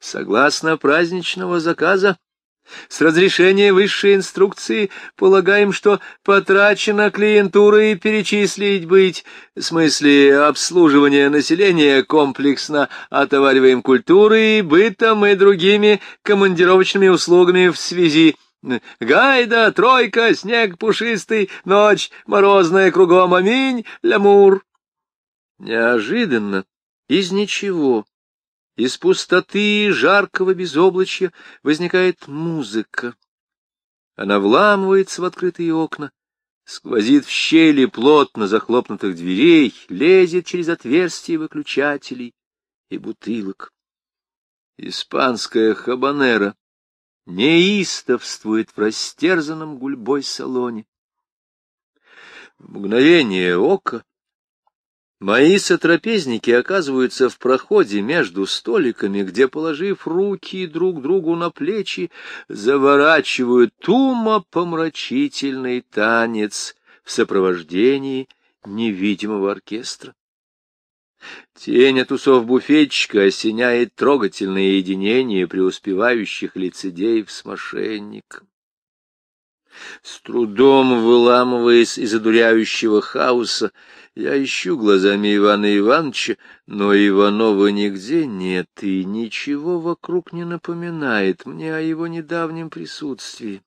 Согласно праздничного заказа, с разрешения высшей инструкции полагаем, что потрачена клиентура и перечислить быть, в смысле обслуживания населения комплексно отовариваем культурой, бытом и другими командировочными услугами в связи Гайда, тройка, снег пушистый, ночь морозная кругом, аминь, лямур. Неожиданно, из ничего, из пустоты жаркого безоблачья возникает музыка. Она вламывается в открытые окна, сквозит в щели плотно захлопнутых дверей, лезет через отверстия выключателей и бутылок. Испанская хабанера неистовствует в растерзанном гульбой салоне. В мгновение ока Мои сотрапезники оказываются в проходе между столиками, где, положив руки друг другу на плечи, заворачивают умопомрачительный танец в сопровождении невидимого оркестра. Тень от усов буфетчика осеняет трогательное единение преуспевающих лицедеев с мошенником. С трудом выламываясь из одуряющего хаоса, я ищу глазами Ивана Ивановича, но Иванова нигде нет, и ничего вокруг не напоминает мне о его недавнем присутствии.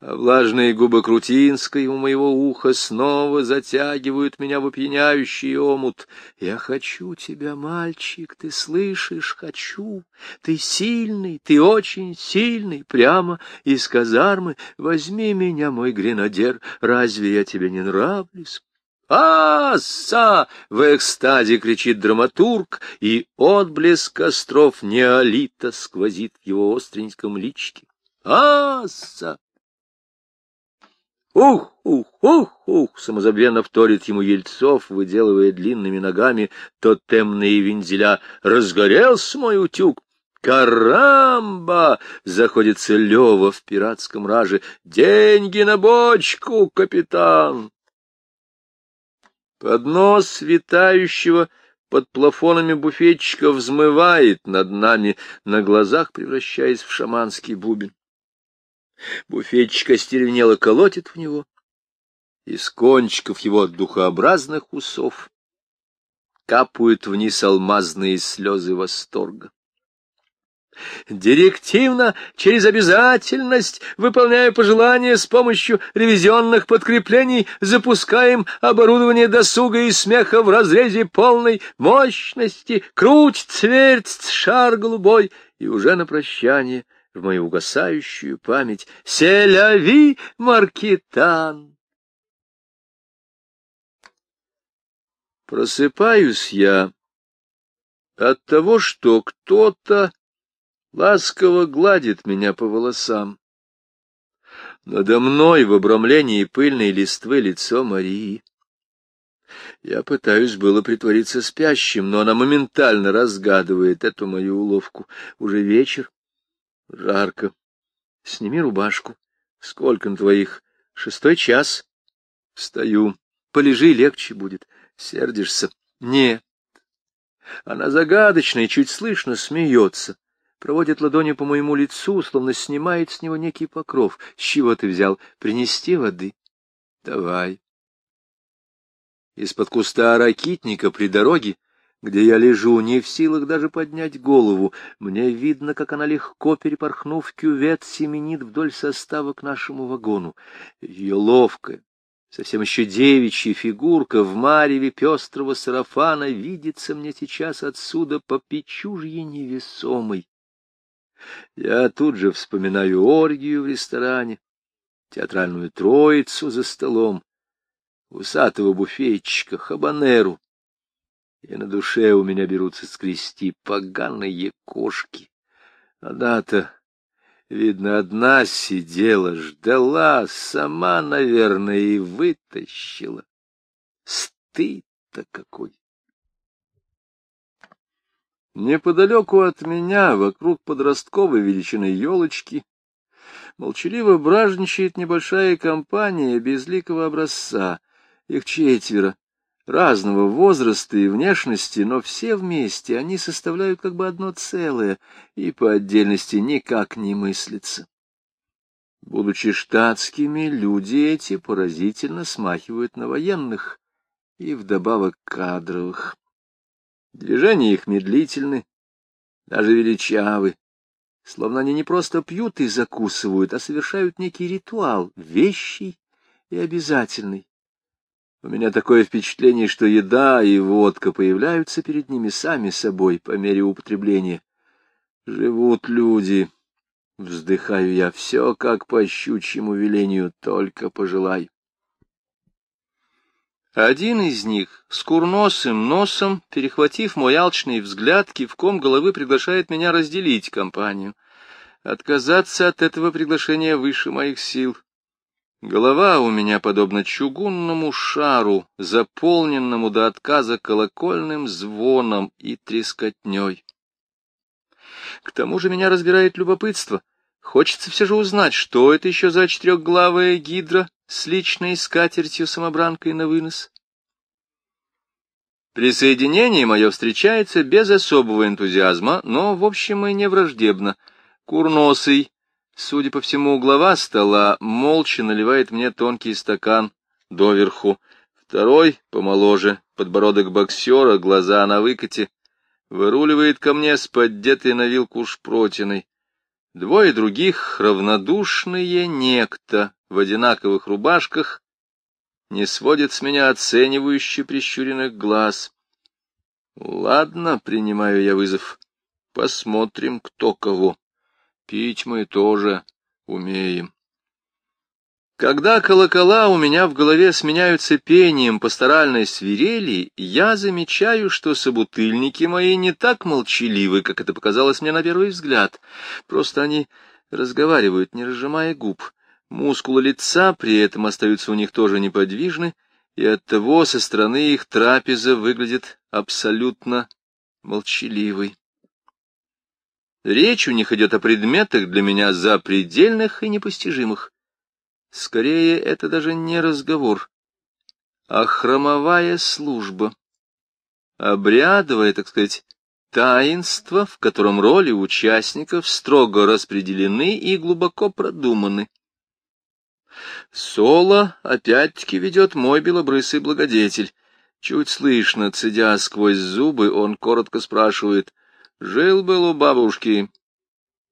А влажные губы Крутинской у моего уха снова затягивают меня в опьяняющий омут. Я хочу тебя, мальчик, ты слышишь, хочу. Ты сильный, ты очень сильный, прямо из казармы. Возьми меня, мой гренадер, разве я тебе не нравлюсь? «Аса!» — в экстазе кричит драматург, и отблеск костров неолита сквозит в его остреньком личке. «Аса!» «Ух, ух, ух, ух!» — самозабвенно вторит ему Ельцов, выделывая длинными ногами тотемные вензеля. «Разгорелся мой утюг!» «Карамба!» — заходится Лева в пиратском раже. «Деньги на бочку, капитан!» Поднос витающего под плафонами буфетчика взмывает над нами, на глазах превращаясь в шаманский бубен. Буфетчик остервенело колотит в него, из кончиков его духообразных усов капают вниз алмазные слезы восторга. Директивно, через обязательность, выполняя пожелания с помощью ревизионных подкреплений, запускаем оборудование досуга и смеха в разрезе полной мощности, круть, цверть, шар голубой, и уже на прощание в мою угасающую память «Селяви, Маркитан!» Просыпаюсь я от того, что кто-то ласково гладит меня по волосам. Надо мной в обрамлении пыльной листвы лицо Марии. Я пытаюсь было притвориться спящим, но она моментально разгадывает эту мою уловку. Уже вечер. Жарко. Сними рубашку. Сколько на твоих? Шестой час. Встаю. Полежи, легче будет. Сердишься? Нет. Она загадочно и чуть слышно смеется проводит ладонью по моему лицу, словно снимает с него некий покров. С чего ты взял? Принести воды? Давай. Из-под куста ракитника при дороге, где я лежу, не в силах даже поднять голову, мне видно, как она легко, перепорхнув кювет, семенит вдоль состава к нашему вагону. Ее ловкая, совсем еще девичья фигурка в мареве пестрого сарафана видится мне сейчас отсюда по печужье невесомой. Я тут же вспоминаю оргию в ресторане, театральную троицу за столом, усатого буфетчика, хабанеру. И на душе у меня берутся скрести поганые кошки. Она-то, видно, одна сидела, ждала, сама, наверное, и вытащила. Стыд-то какой! Неподалеку от меня, вокруг подростковой величины елочки, молчаливо бражничает небольшая компания безликого образца. Их четверо. Разного возраста и внешности, но все вместе они составляют как бы одно целое и по отдельности никак не мыслятся. Будучи штатскими, люди эти поразительно смахивают на военных и вдобавок кадровых. Движения их медлительны, даже величавы, словно они не просто пьют и закусывают, а совершают некий ритуал, вещий и обязательный. У меня такое впечатление, что еда и водка появляются перед ними сами собой по мере употребления. Живут люди, вздыхаю я, все как по щучьему велению, только пожелай. Один из них, с курносым носом, перехватив мой алчный взгляд, кивком головы приглашает меня разделить компанию. Отказаться от этого приглашения выше моих сил. Голова у меня подобна чугунному шару, заполненному до отказа колокольным звоном и трескотней. К тому же меня разбирает любопытство. Хочется все же узнать, что это еще за четырехглавая гидра с личной скатертью-самобранкой на вынос. Присоединение мое встречается без особого энтузиазма, но, в общем, и не враждебно. Курносый, Судя по всему, глава стола молча наливает мне тонкий стакан доверху. Второй, помоложе, подбородок боксера, глаза на выкате, выруливает ко мне с поддетой на вилку шпротиной. Двое других, равнодушные некто в одинаковых рубашках, не сводят с меня оценивающе прищуренных глаз. Ладно, принимаю я вызов. Посмотрим, кто кого. Пить мы тоже умеем. Когда колокола у меня в голове сменяются пением пасторальной свирели, я замечаю, что собутыльники мои не так молчаливы, как это показалось мне на первый взгляд. Просто они разговаривают, не разжимая губ. Мускулы лица при этом остаются у них тоже неподвижны, и оттого со стороны их трапеза выглядит абсолютно молчаливой. Речь у них идет о предметах для меня запредельных и непостижимых. Скорее, это даже не разговор, а хромовая служба. Обрядовое, так сказать, таинство, в котором роли участников строго распределены и глубоко продуманы. Соло опять-таки ведет мой белобрысый благодетель. Чуть слышно, цедя сквозь зубы, он коротко спрашивает — Жил-был у бабушки.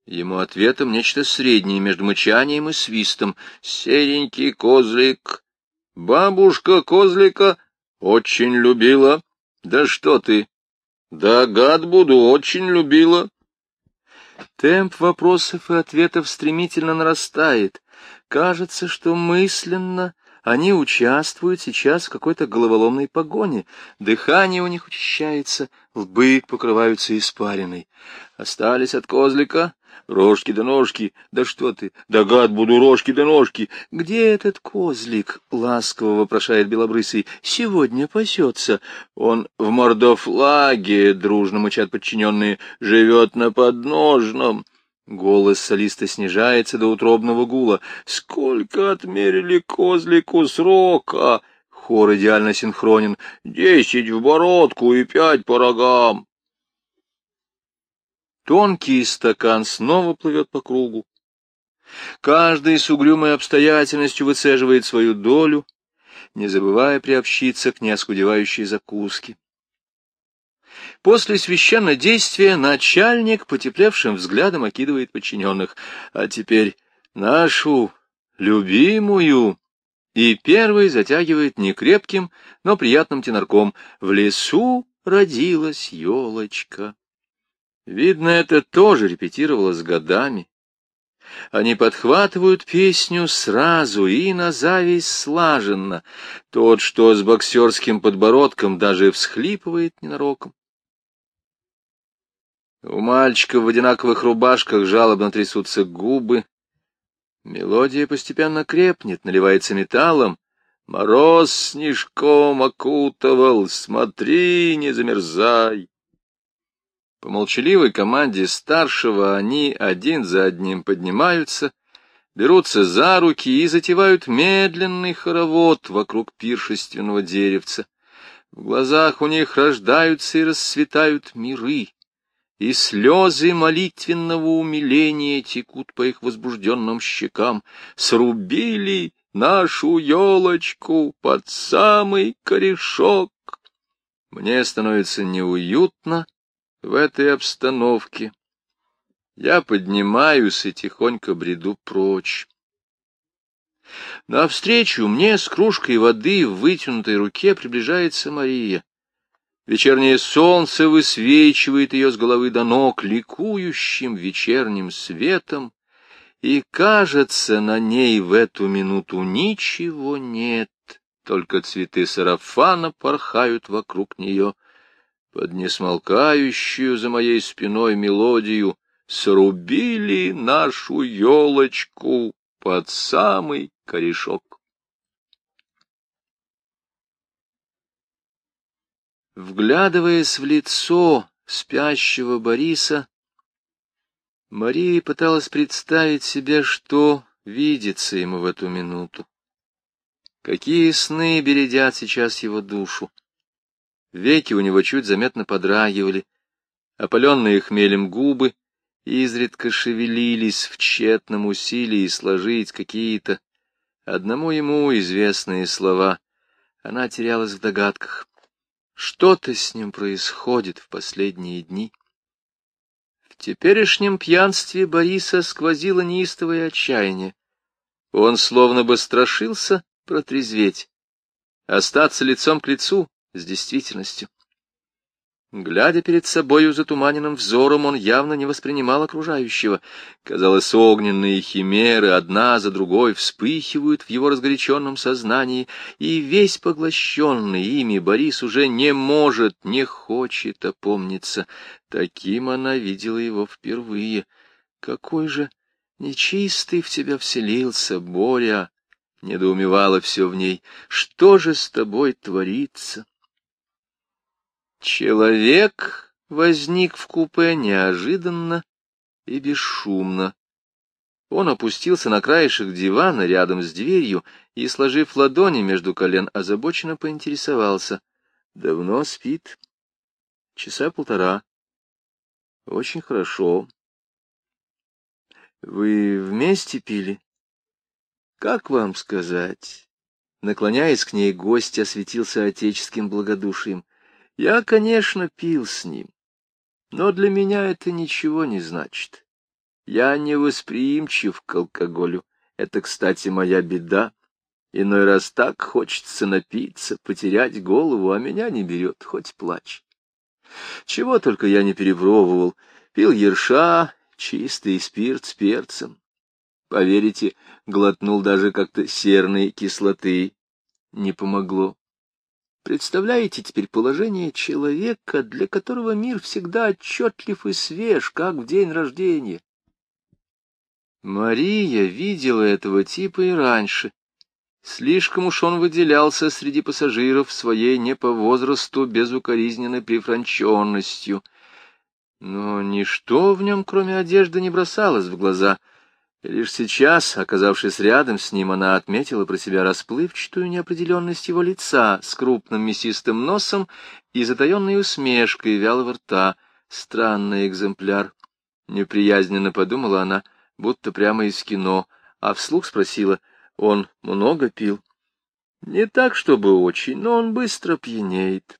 Ему ответом нечто среднее между мычанием и свистом. Серенький козлик. Бабушка козлика очень любила. Да что ты? Да, гад буду, очень любила. Темп вопросов и ответов стремительно нарастает. Кажется, что мысленно они участвуют сейчас в какой-то головоломной погоне. Дыхание у них учащается, лбы покрываются испариной. Остались от козлика рожки да ножки. Да что ты, да гад буду рожки да ножки. Где этот козлик? Ласково вопрошает Белобрысый. Сегодня пасется. Он в мордофлаге, дружно мычат подчиненные, живет на подножном. Голос солиста снижается до утробного гула. «Сколько отмерили козлику срока?» Хор идеально синхронен. «Десять в бородку и пять по рогам». Тонкий стакан снова плывет по кругу. Каждый с угрюмой обстоятельностью выцеживает свою долю, не забывая приобщиться к неоскудевающей закуске. После священнодействия начальник потеплевшим взглядом окидывает подчиненных. А теперь нашу любимую... И первый затягивает некрепким, но приятным тенорком. В лесу родилась елочка. Видно, это тоже репетировалось годами. Они подхватывают песню сразу и на зависть слаженно. Тот, что с боксерским подбородком, даже всхлипывает ненароком. У мальчика в одинаковых рубашках жалобно трясутся губы. Мелодия постепенно крепнет, наливается металлом. Мороз снежком окутывал, смотри, не замерзай. По молчаливой команде старшего они один за одним поднимаются, берутся за руки и затевают медленный хоровод вокруг пиршественного деревца. В глазах у них рождаются и расцветают миры, и слезы молитвенного умиления текут по их возбужденным щекам. Срубили нашу елочку под самый корешок. Мне становится неуютно в этой обстановке. Я поднимаюсь и тихонько бреду прочь. Навстречу мне с кружкой воды в вытянутой руке приближается Мария. Вечернее солнце высвечивает ее с головы до ног ликующим вечерним светом, и, кажется, на ней в эту минуту ничего нет, только цветы сарафана порхают вокруг нее. Под несмолкающую за моей спиной мелодию срубили нашу елочку под самый корешок. Вглядываясь в лицо спящего Бориса, Мария пыталась представить себе, что видится ему в эту минуту. Какие сны бередят сейчас его душу. Веки у него чуть заметно подрагивали, опаленные хмелем губы изредка шевелились в тщетном усилии сложить какие-то одному ему известные слова. Она терялась в догадках. Что-то с ним происходит в последние дни. В теперешнем пьянстве Бориса сквозило неистовое отчаяние. Он словно бы страшился протрезветь, остаться лицом к лицу с действительностью. Глядя перед собою затуманенным взором, он явно не воспринимал окружающего. Казалось, огненные химеры одна за другой вспыхивают в его разгоряченном сознании, и весь поглощенный ими Борис уже не может, не хочет опомниться. Таким она видела его впервые. Какой же нечистый в тебя вселился, Боря! Недоумевало все в ней. Что же с тобой творится? Человек возник в купе неожиданно и бесшумно. Он опустился на краешек дивана рядом с дверью и, сложив ладони между колен, озабоченно поинтересовался. Давно спит? Часа полтора. Очень хорошо. Вы вместе пили? Как вам сказать? Наклоняясь к ней, гость осветился отеческим благодушием. Я, конечно, пил с ним, но для меня это ничего не значит. Я не восприимчив к алкоголю. Это, кстати, моя беда. Иной раз так хочется напиться, потерять голову, а меня не берет, хоть плачь. Чего только я не перепробовал. Пил ерша, чистый спирт с перцем. Поверите, глотнул даже как-то серной кислоты. Не помогло. Представляете теперь положение человека, для которого мир всегда отчетлив и свеж, как в день рождения? Мария видела этого типа и раньше. Слишком уж он выделялся среди пассажиров своей не по возрасту безукоризненной прифранченностью. Но ничто в нем, кроме одежды, не бросалось в глаза — лишь сейчас, оказавшись рядом с ним, она отметила про себя расплывчатую неопределенность его лица с крупным мясистым носом и затаенной усмешкой вялого рта. Странный экземпляр. Неприязненно подумала она, будто прямо из кино, а вслух спросила, он много пил? Не так, чтобы очень, но он быстро пьянеет.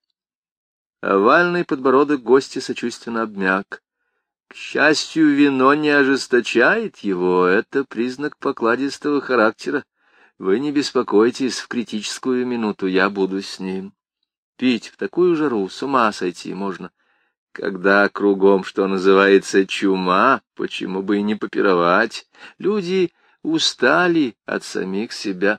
Овальный подбородок гостя сочувственно обмяк. К счастью, вино не ожесточает его, это признак покладистого характера. Вы не беспокойтесь, в критическую минуту я буду с ним. Пить в такую жару с ума сойти можно. Когда кругом, что называется, чума, почему бы и не попировать? Люди устали от самих себя.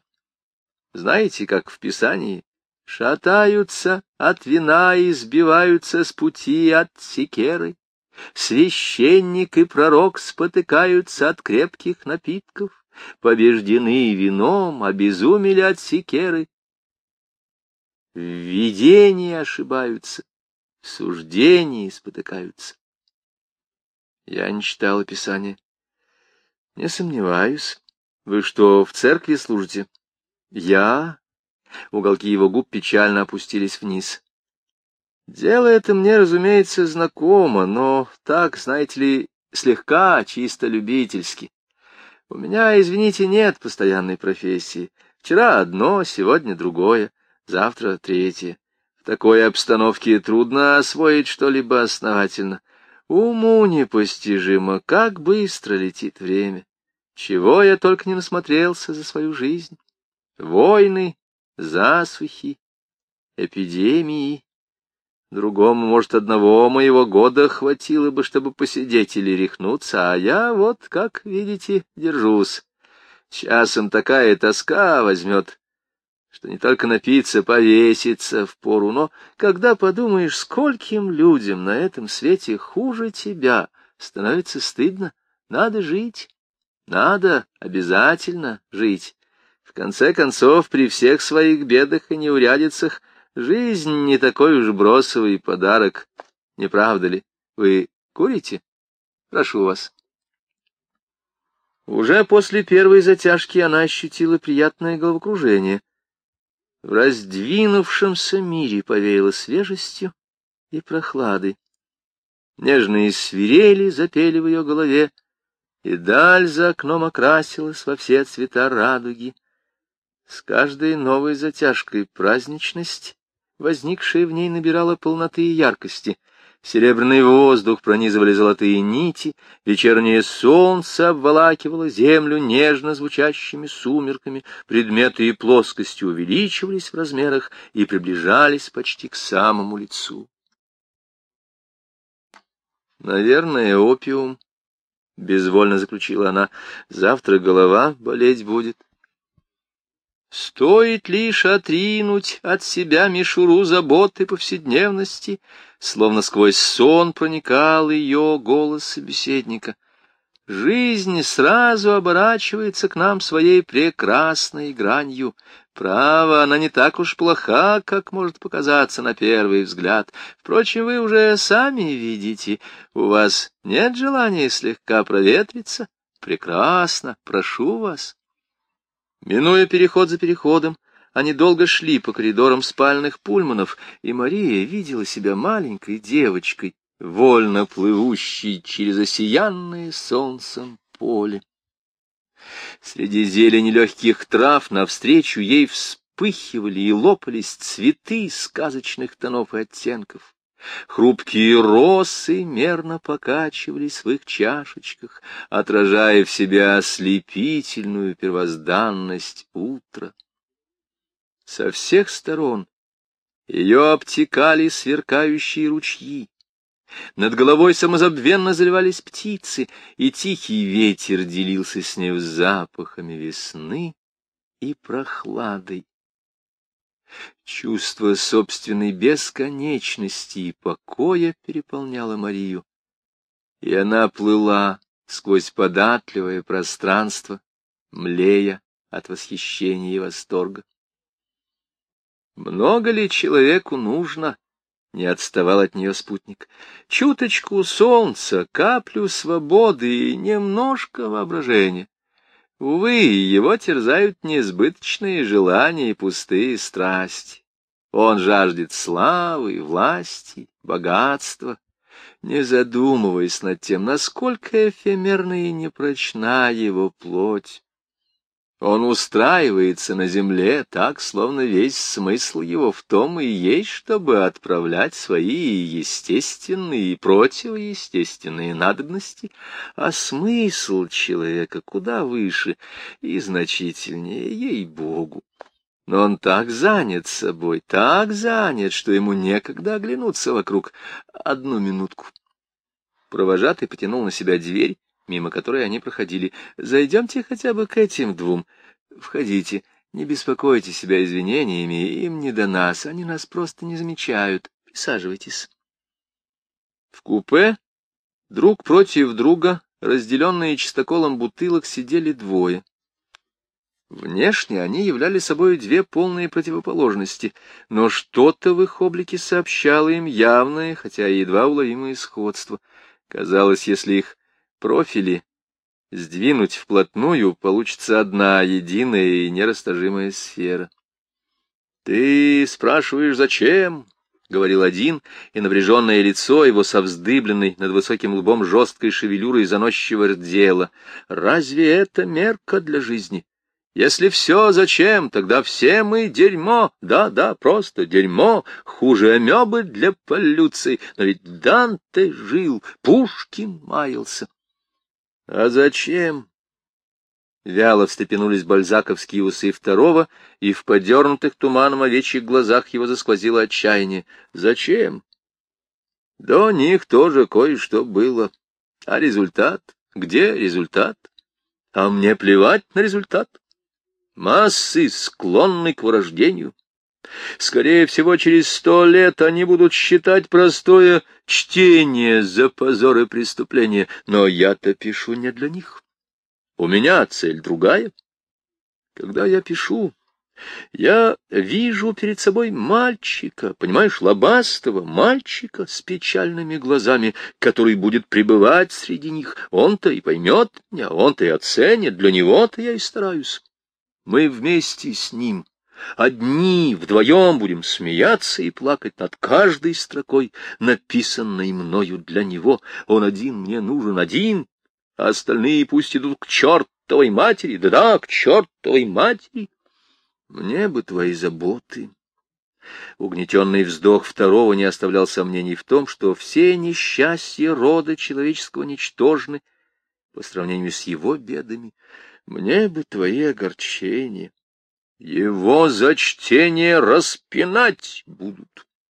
Знаете, как в Писании? Шатаются от вина и сбиваются с пути от секеры. Священник и пророк спотыкаются от крепких напитков, побеждены вином, обезумели от секеры. В видении ошибаются, в суждении спотыкаются. Я не читал Писания. Не сомневаюсь. Вы что, в церкви служите? Я... Уголки его губ печально опустились вниз. Дело это мне, разумеется, знакомо, но так, знаете ли, слегка, чисто любительски. У меня, извините, нет постоянной профессии. Вчера одно, сегодня другое, завтра третье. В такой обстановке трудно освоить что-либо основательно. Уму непостижимо, как быстро летит время. Чего я только не насмотрелся за свою жизнь. Войны, засухи, эпидемии. Другому, может, одного моего года хватило бы, чтобы посидеть или рехнуться, а я вот, как видите, держусь. Часом такая тоска возьмет, что не только напиться, повеситься в пору, но когда подумаешь, скольким людям на этом свете хуже тебя, становится стыдно. Надо жить, надо обязательно жить. В конце концов, при всех своих бедах и неурядицах, жизнь не такой уж бросовый подарок, не правда ли? Вы курите? Прошу вас. Уже после первой затяжки она ощутила приятное головокружение — в раздвинувшемся мире повеяло свежестью и прохладой. Нежные свирели запели в ее голове, и даль за окном окрасилась во все цвета радуги. С каждой новой затяжкой праздничность, возникшая в ней, набирала полноты и яркости — Серебряный воздух пронизывали золотые нити, вечернее солнце обволакивало землю нежно звучащими сумерками, предметы и плоскости увеличивались в размерах и приближались почти к самому лицу. «Наверное, опиум», — безвольно заключила она, — «завтра голова болеть будет». Стоит лишь отринуть от себя мишуру заботы повседневности, словно сквозь сон проникал ее голос собеседника. Жизнь сразу оборачивается к нам своей прекрасной гранью. Право, она не так уж плоха, как может показаться на первый взгляд. Впрочем, вы уже сами видите, у вас нет желания слегка проветриться. Прекрасно, прошу вас. Минуя переход за переходом, они долго шли по коридорам спальных пульманов, и Мария видела себя маленькой девочкой, вольно плывущей через осиянное солнцем поле. Среди зелени легких трав навстречу ей вспыхивали и лопались цветы сказочных тонов и оттенков. Хрупкие росы мерно покачивались в их чашечках, отражая в себя ослепительную первозданность утра. Со всех сторон ее обтекали сверкающие ручьи. Над головой самозабвенно заливались птицы, и тихий ветер делился с ней запахами весны и прохладой. Чувство собственной бесконечности и покоя переполняло Марию, и она плыла сквозь податливое пространство, млея от восхищения и восторга. Много ли человеку нужно? Не отставал от нее спутник. Чуточку солнца, каплю свободы и немножко воображения. Увы, его терзают несбыточные желания и пустые страсти. Он жаждет славы, власти, богатства, не задумываясь над тем, насколько эфемерна и непрочна его плоть. Он устраивается на земле так, словно весь смысл его в том и есть, чтобы отправлять свои естественные и противоестественные надобности, а смысл человека куда выше и значительнее, ей-богу. Но он так занят собой, так занят, что ему некогда оглянуться вокруг. Одну минутку. Провожатый потянул на себя дверь, мимо которой они проходили. Зайдемте хотя бы к этим двум. Входите, не беспокойте себя извинениями, им не до нас, они нас просто не замечают. Присаживайтесь. В купе друг против друга, разделенные чистоколом бутылок, сидели двое. Внешне они являли собой две полные противоположности, но что-то в их облике сообщало им явное, хотя и едва уловимое сходство. Казалось, если их профили сдвинуть вплотную, получится одна единая и нерасторжимая сфера. — Ты спрашиваешь, зачем? — говорил один, и напряженное лицо его со вздыбленной над высоким лбом жесткой шевелюрой заносчиво рдело. «Разве это мерка для жизни? Если все, зачем? Тогда все мы дерьмо. Да-да, просто дерьмо. Хуже амебы для полюции. Но ведь Данте жил, Пушкин маялся. А зачем? Вяло встрепенулись бальзаковские усы второго, и в подернутых туманом овечьих глазах его засквозило отчаяние. Зачем? До них тоже кое-что было. А результат? Где результат? А мне плевать на результат. Массы склонны к вырождению. Скорее всего, через сто лет они будут считать простое чтение за позоры преступления, но я-то пишу не для них. У меня цель другая. Когда я пишу, я вижу перед собой мальчика, понимаешь, лобастого мальчика с печальными глазами, который будет пребывать среди них. Он-то и поймет меня, он-то и оценит, для него-то я и стараюсь. Мы вместе с ним, одни, вдвоем будем смеяться и плакать над каждой строкой, написанной мною для него. Он один мне нужен, один, а остальные пусть идут к чертовой матери, да-да, к чертовой матери. Мне бы твои заботы. Угнетенный вздох второго не оставлял сомнений в том, что все несчастья рода человеческого ничтожны по сравнению с его бедами. Мне бы твои огорчения. Его за чтение распинать будут.